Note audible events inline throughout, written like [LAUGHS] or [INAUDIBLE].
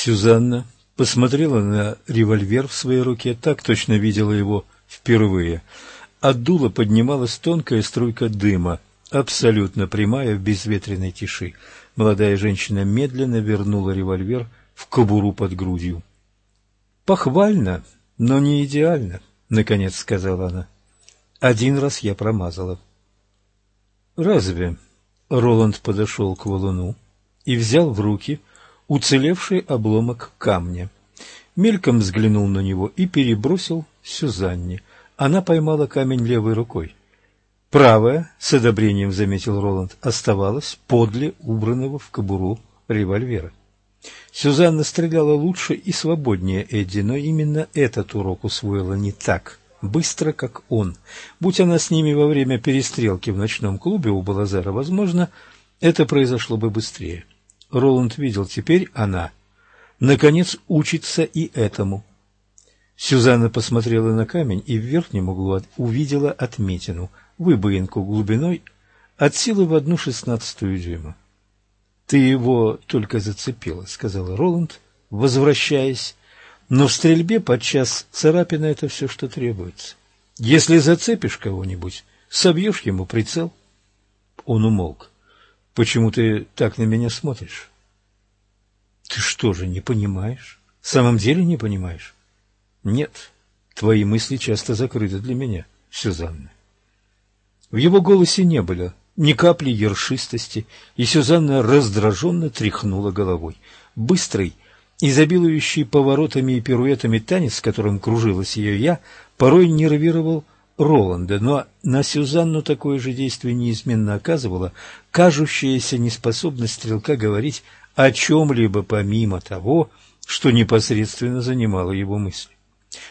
Сюзанна посмотрела на револьвер в своей руке, так точно видела его впервые. От дула поднималась тонкая струйка дыма, абсолютно прямая в безветренной тиши. Молодая женщина медленно вернула револьвер в кобуру под грудью. «Похвально, но не идеально», — наконец сказала она. «Один раз я промазала». «Разве?» — Роланд подошел к валуну и взял в руки уцелевший обломок камня. Мельком взглянул на него и перебросил Сюзанне. Она поймала камень левой рукой. Правая, с одобрением заметил Роланд, оставалась подле убранного в кобуру револьвера. Сюзанна стреляла лучше и свободнее Эдди, но именно этот урок усвоила не так быстро, как он. Будь она с ними во время перестрелки в ночном клубе у Балазара, возможно, это произошло бы быстрее. Роланд видел, теперь она, наконец, учится и этому. Сюзанна посмотрела на камень и в верхнем углу увидела отметину, выбоинку глубиной от силы в одну шестнадцатую дюйма. «Ты его только зацепила», — сказала Роланд, возвращаясь. «Но в стрельбе подчас царапина — это все, что требуется. Если зацепишь кого-нибудь, собьешь ему прицел». Он умолк. «Почему ты так на меня смотришь?» «Ты что же, не понимаешь? В самом деле не понимаешь?» Нет, твои мысли часто закрыты для меня, Сюзанна. В его голосе не было ни капли ершистости, и Сюзанна раздраженно тряхнула головой. Быстрый, изобилующий поворотами и пируэтами танец, которым кружилась ее «я», порой нервировал Роланда, но на Сюзанну такое же действие неизменно оказывало кажущаяся неспособность стрелка говорить о чем-либо помимо того, что непосредственно занимало его мысли.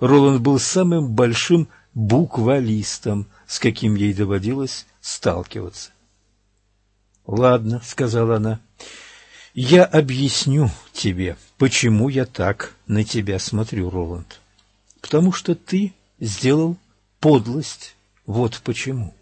Роланд был самым большим буквалистом, с каким ей доводилось сталкиваться. «Ладно», — сказала она, — «я объясню тебе, почему я так на тебя смотрю, Роланд. Потому что ты сделал подлость. Вот почему.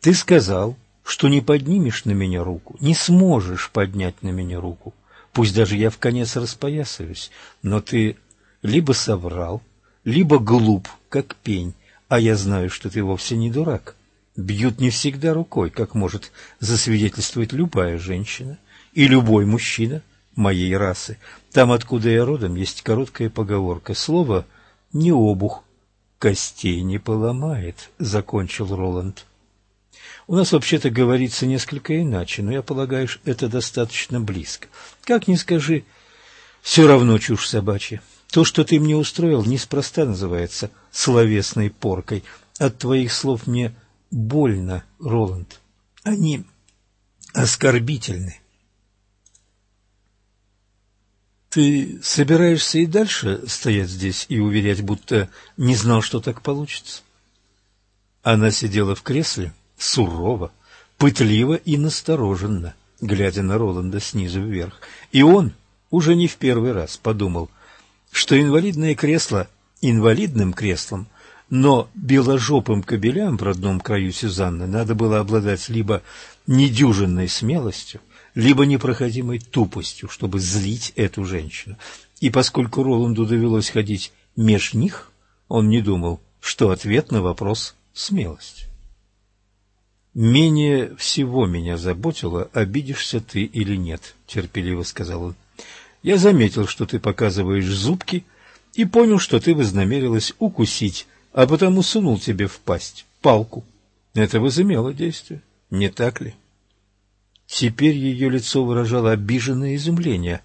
Ты сказал, что не поднимешь на меня руку, не сможешь поднять на меня руку, пусть даже я в конец распоясаюсь, но ты либо соврал, либо глуп, как пень, а я знаю, что ты вовсе не дурак. Бьют не всегда рукой, как может засвидетельствовать любая женщина и любой мужчина моей расы. Там, откуда я родом, есть короткая поговорка. Слово «не обух», «костей не поломает», — закончил Роланд. У нас вообще-то говорится несколько иначе, но я полагаю, что это достаточно близко. Как ни скажи, все равно чушь собачья. То, что ты мне устроил, неспроста называется словесной поркой. От твоих слов мне больно, Роланд. Они оскорбительны. Ты собираешься и дальше стоять здесь и уверять, будто не знал, что так получится? Она сидела в кресле, сурово, пытливо и настороженно, глядя на Роланда снизу вверх. И он уже не в первый раз подумал – что инвалидное кресло инвалидным креслом, но беложопым кобелям в родном краю Сюзанны надо было обладать либо недюжинной смелостью, либо непроходимой тупостью, чтобы злить эту женщину. И поскольку Роланду довелось ходить меж них, он не думал, что ответ на вопрос – смелость. «Менее всего меня заботило, обидишься ты или нет», — терпеливо сказал он. Я заметил, что ты показываешь зубки, и понял, что ты вознамерилась укусить, а потому сунул тебе в пасть палку. Это возымело действие, не так ли? Теперь ее лицо выражало обиженное изумление.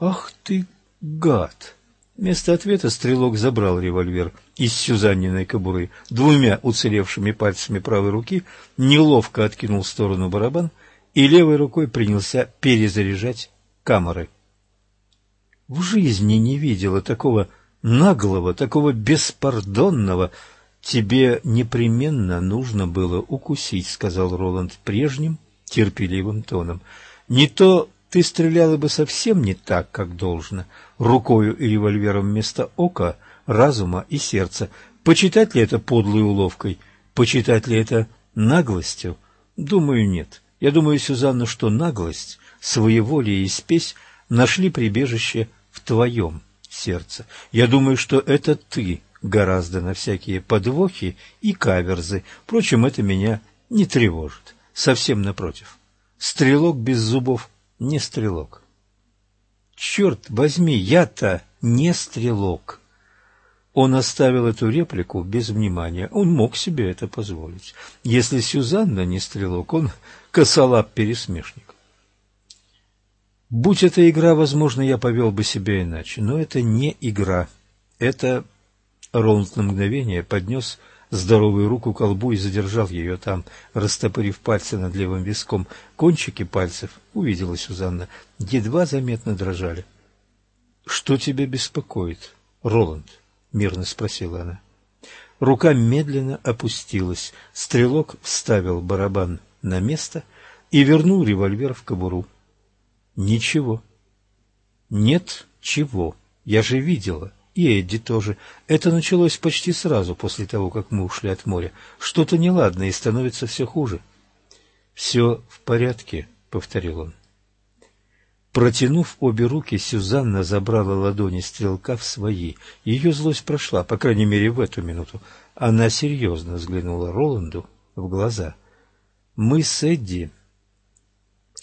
«Ах ты, гад!» Вместо ответа стрелок забрал револьвер из Сюзанниной кобуры, двумя уцелевшими пальцами правой руки неловко откинул в сторону барабан и левой рукой принялся перезаряжать камеры в жизни не видела такого наглого, такого беспардонного. Тебе непременно нужно было укусить, сказал Роланд прежним терпеливым тоном. Не то ты стреляла бы совсем не так, как должно, рукою и револьвером вместо ока, разума и сердца. Почитать ли это подлой уловкой? Почитать ли это наглостью? Думаю, нет. Я думаю, Сюзанна, что наглость, своеволие и спесь нашли прибежище в твоем сердце. Я думаю, что это ты гораздо на всякие подвохи и каверзы. Впрочем, это меня не тревожит. Совсем напротив. Стрелок без зубов не стрелок. Черт возьми, я-то не стрелок. Он оставил эту реплику без внимания. Он мог себе это позволить. Если Сюзанна не стрелок, он [LAUGHS] косолап-пересмешник. Будь это игра, возможно, я повел бы себя иначе. Но это не игра. Это... Роланд на мгновение поднес здоровую руку колбу и задержал ее там, растопырив пальцы над левым виском. Кончики пальцев, увидела Сюзанна, едва заметно дрожали. — Что тебя беспокоит, Роланд? — мирно спросила она. Рука медленно опустилась. Стрелок вставил барабан на место и вернул револьвер в кобуру. — Ничего. — Нет чего. Я же видела и Эдди тоже. Это началось почти сразу после того, как мы ушли от моря. Что-то неладное и становится все хуже. — Все в порядке, — повторил он. Протянув обе руки, Сюзанна забрала ладони стрелка в свои. Ее злость прошла, по крайней мере, в эту минуту. Она серьезно взглянула Роланду в глаза. «Мы с Эдди.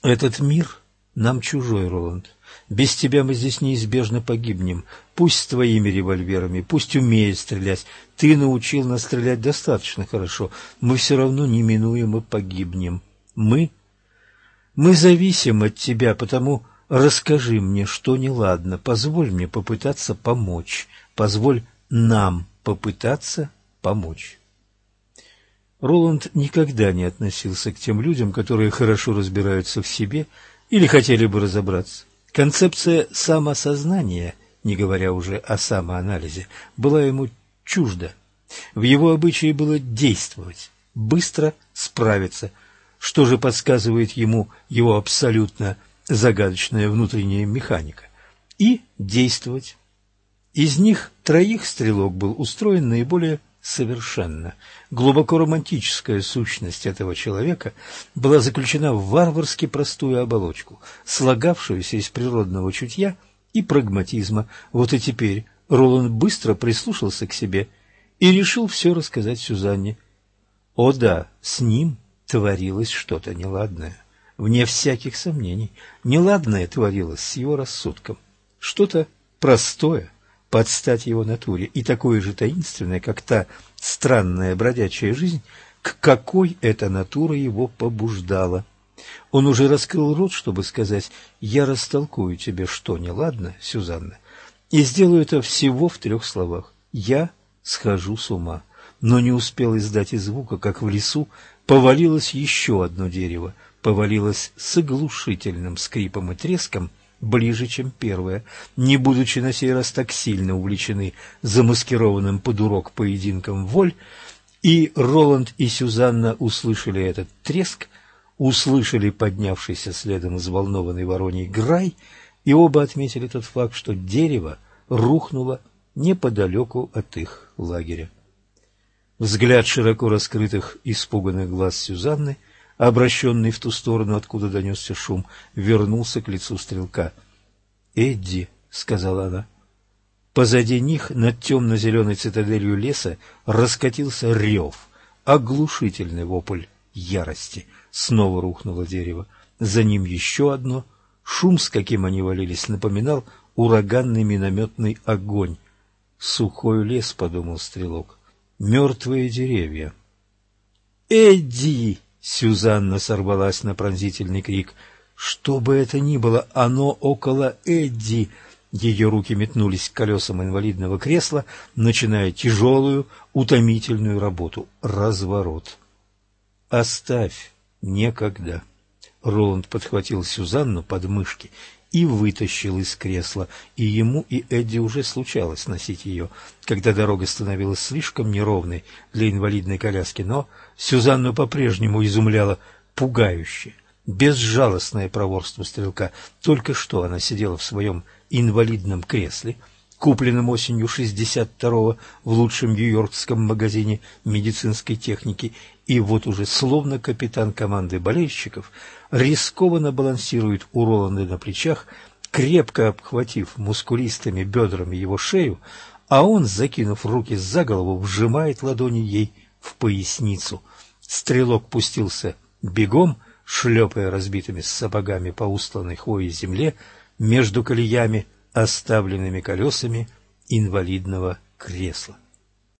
Этот мир нам чужой, Роланд. Без тебя мы здесь неизбежно погибнем. Пусть с твоими револьверами, пусть умеет стрелять. Ты научил нас стрелять достаточно хорошо. Мы все равно неминуемо погибнем. Мы? Мы зависим от тебя, потому расскажи мне, что неладно. Позволь мне попытаться помочь. Позволь нам попытаться помочь. Роланд никогда не относился к тем людям, которые хорошо разбираются в себе или хотели бы разобраться. Концепция самосознания, не говоря уже о самоанализе, была ему чужда. В его обычае было действовать, быстро справиться, что же подсказывает ему его абсолютно загадочная внутренняя механика, и действовать. Из них троих стрелок был устроен наиболее совершенно. Глубоко романтическая сущность этого человека была заключена в варварски простую оболочку, слагавшуюся из природного чутья и прагматизма. Вот и теперь Роланд быстро прислушался к себе и решил все рассказать Сюзанне. О да, с ним творилось что-то неладное. Вне всяких сомнений, неладное творилось с его рассудком. Что-то простое, под стать его натуре, и такое же таинственное, как та странная бродячая жизнь, к какой эта натура его побуждала. Он уже раскрыл рот, чтобы сказать «Я растолкую тебе, что неладно, Сюзанна», и сделаю это всего в трех словах «Я схожу с ума». Но не успел издать и звука, как в лесу повалилось еще одно дерево, повалилось с оглушительным скрипом и треском – ближе, чем первая, не будучи на сей раз так сильно увлечены замаскированным под урок поединком воль, и Роланд и Сюзанна услышали этот треск, услышали поднявшийся следом взволнованный вороний грай, и оба отметили тот факт, что дерево рухнуло неподалеку от их лагеря. Взгляд широко раскрытых, испуганных глаз Сюзанны — обращенный в ту сторону, откуда донесся шум, вернулся к лицу стрелка. «Эдди», — сказала она. Позади них, над темно-зеленой цитаделью леса, раскатился рев, оглушительный вопль ярости. Снова рухнуло дерево. За ним еще одно. Шум, с каким они валились, напоминал ураганный минометный огонь. «Сухой лес», — подумал стрелок, — «мертвые деревья». «Эдди!» Сюзанна сорвалась на пронзительный крик. «Что бы это ни было, оно около Эдди!» Ее руки метнулись к колесам инвалидного кресла, начиная тяжелую, утомительную работу — разворот. «Оставь, некогда!» Роланд подхватил Сюзанну под мышки и вытащил из кресла, и ему и Эдди уже случалось носить ее, когда дорога становилась слишком неровной для инвалидной коляски, но Сюзанну по-прежнему изумляло пугающее, безжалостное проворство стрелка. Только что она сидела в своем инвалидном кресле, купленном осенью 62-го в лучшем нью-йоркском магазине медицинской техники, и вот уже словно капитан команды болельщиков рискованно балансирует у Роланда на плечах, крепко обхватив мускулистыми бедрами его шею, а он, закинув руки за голову, вжимает ладони ей в поясницу. Стрелок пустился бегом, шлепая разбитыми сапогами по устланной хвоей земле между колеями, оставленными колесами инвалидного кресла.